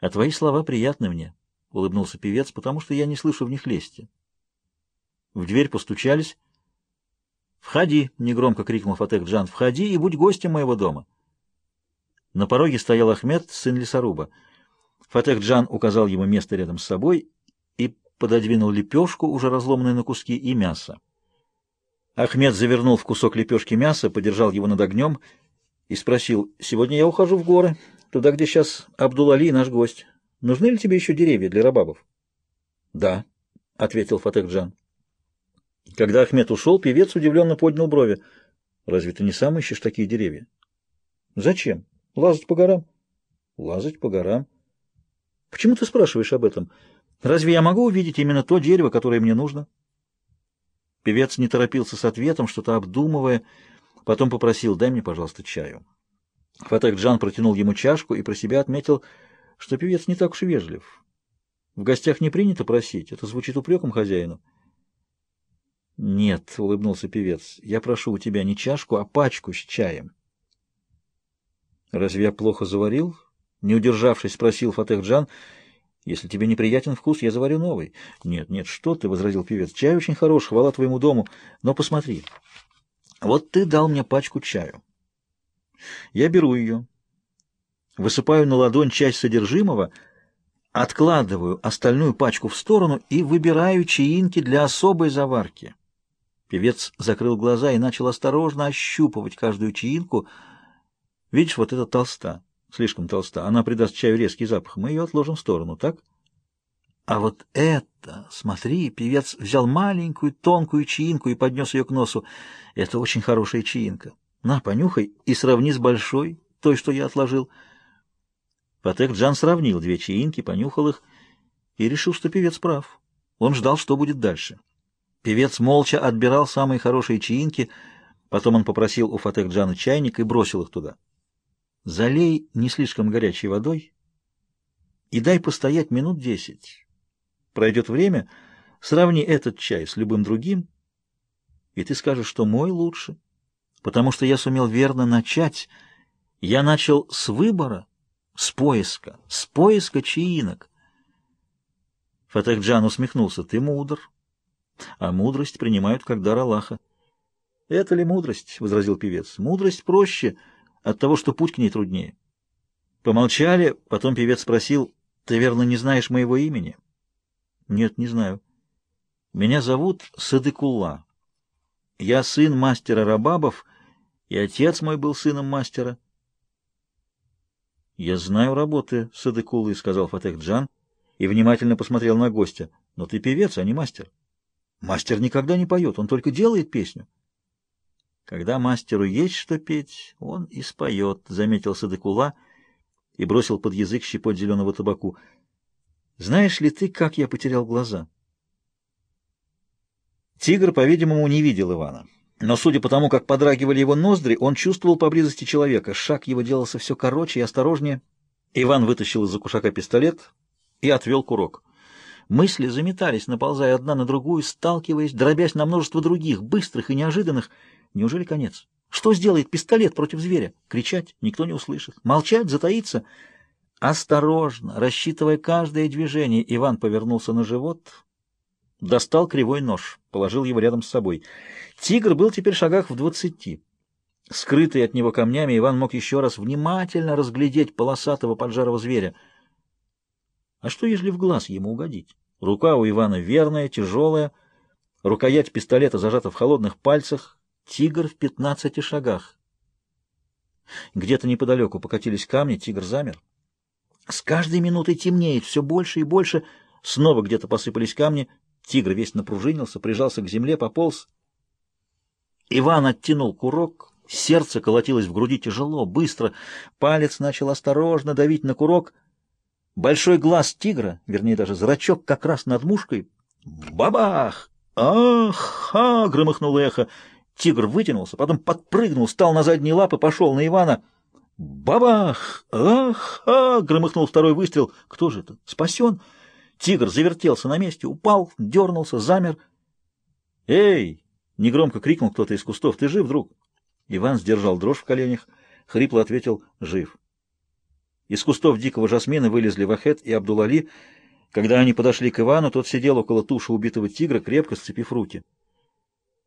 А твои слова приятны мне, — улыбнулся певец, — потому что я не слышу в них лести. В дверь постучались. — Входи, — негромко крикнул Фатех Джан, — входи и будь гостем моего дома. На пороге стоял Ахмед, сын лесоруба. Фатех Джан указал ему место рядом с собой и пододвинул лепешку, уже разломанную на куски, и мясо. Ахмед завернул в кусок лепешки мяса, подержал его над огнем и спросил, — Сегодня я ухожу в горы туда, где сейчас Абдул-Али, наш гость. Нужны ли тебе еще деревья для рабабов? — Да, — ответил Фатехджан. Когда Ахмед ушел, певец удивленно поднял брови. — Разве ты не сам ищешь такие деревья? — Зачем? Лазать по горам? — Лазать по горам. — Почему ты спрашиваешь об этом? Разве я могу увидеть именно то дерево, которое мне нужно? Певец не торопился с ответом, что-то обдумывая, потом попросил, дай мне, пожалуйста, чаю. Фатакджан протянул ему чашку и про себя отметил, что певец не так уж вежлив. В гостях не принято просить, это звучит упреком хозяину. «Нет», — улыбнулся певец, — «я прошу у тебя не чашку, а пачку с чаем». «Разве я плохо заварил?» — не удержавшись, спросил Фатехджан. «Если тебе неприятен вкус, я заварю новый». «Нет, нет, что ты», — возразил певец, — «чай очень хорош, хвала твоему дому, но посмотри. Вот ты дал мне пачку чаю». Я беру ее, высыпаю на ладонь часть содержимого, откладываю остальную пачку в сторону и выбираю чаинки для особой заварки. Певец закрыл глаза и начал осторожно ощупывать каждую чаинку. Видишь, вот эта толста, слишком толста, она придаст чаю резкий запах. Мы ее отложим в сторону, так? А вот это, смотри, певец взял маленькую тонкую чаинку и поднес ее к носу. Это очень хорошая чаинка. На, понюхай и сравни с большой, той, что я отложил. Патек Джан сравнил две чаинки, понюхал их и решил, что певец прав. Он ждал, что будет дальше. Певец молча отбирал самые хорошие чаинки, потом он попросил у Фатек Джана чайник и бросил их туда. «Залей не слишком горячей водой и дай постоять минут десять. Пройдет время, сравни этот чай с любым другим, и ты скажешь, что мой лучше» потому что я сумел верно начать. Я начал с выбора, с поиска, с поиска чаинок. Фатехджан усмехнулся. Ты мудр. А мудрость принимают как дар Аллаха. Это ли мудрость? — возразил певец. Мудрость проще от того, что путь к ней труднее. Помолчали, потом певец спросил, «Ты, верно, не знаешь моего имени?» «Нет, не знаю. Меня зовут Садыкулла. Я сын мастера Рабабов и отец мой был сыном мастера. — Я знаю работы Садыкулы, — сказал Фатех Джан и внимательно посмотрел на гостя. — Но ты певец, а не мастер. Мастер никогда не поет, он только делает песню. — Когда мастеру есть что петь, он и споет, — заметил Садыкула и бросил под язык щепоть зеленого табаку. — Знаешь ли ты, как я потерял глаза? Тигр, по-видимому, не видел Ивана. — но судя по тому, как подрагивали его ноздри, он чувствовал поблизости человека. Шаг его делался все короче и осторожнее. Иван вытащил из-за кушака пистолет и отвел курок. Мысли заметались, наползая одна на другую, сталкиваясь, дробясь на множество других, быстрых и неожиданных. Неужели конец? Что сделает пистолет против зверя? Кричать никто не услышит. Молчать, затаиться. Осторожно, рассчитывая каждое движение, Иван повернулся на живот, достал кривой нож, положил его рядом с собой. Тигр был теперь в шагах в двадцати. Скрытый от него камнями, Иван мог еще раз внимательно разглядеть полосатого поджарого зверя. А что, если в глаз ему угодить? Рука у Ивана верная, тяжелая, рукоять пистолета зажата в холодных пальцах, тигр в пятнадцати шагах. Где-то неподалеку покатились камни, тигр замер. С каждой минутой темнеет все больше и больше, снова где-то посыпались камни — Тигр весь напружинился, прижался к земле, пополз. Иван оттянул курок, сердце колотилось в груди тяжело, быстро, палец начал осторожно давить на курок. Большой глаз тигра, вернее даже зрачок, как раз над мушкой. Бабах! Ах-ха! — громыхнуло эхо. Тигр вытянулся, потом подпрыгнул, стал на задние лапы, пошел на Ивана. Бабах! Ах-ха! — громыхнул второй выстрел. Кто же это? Спасен! — Тигр завертелся на месте, упал, дернулся, замер. «Эй!» — негромко крикнул кто-то из кустов. «Ты жив, друг?» Иван сдержал дрожь в коленях, хрипло ответил «Жив». Из кустов дикого жасмина вылезли Вахет и Абдулали. Когда они подошли к Ивану, тот сидел около туши убитого тигра, крепко сцепив руки.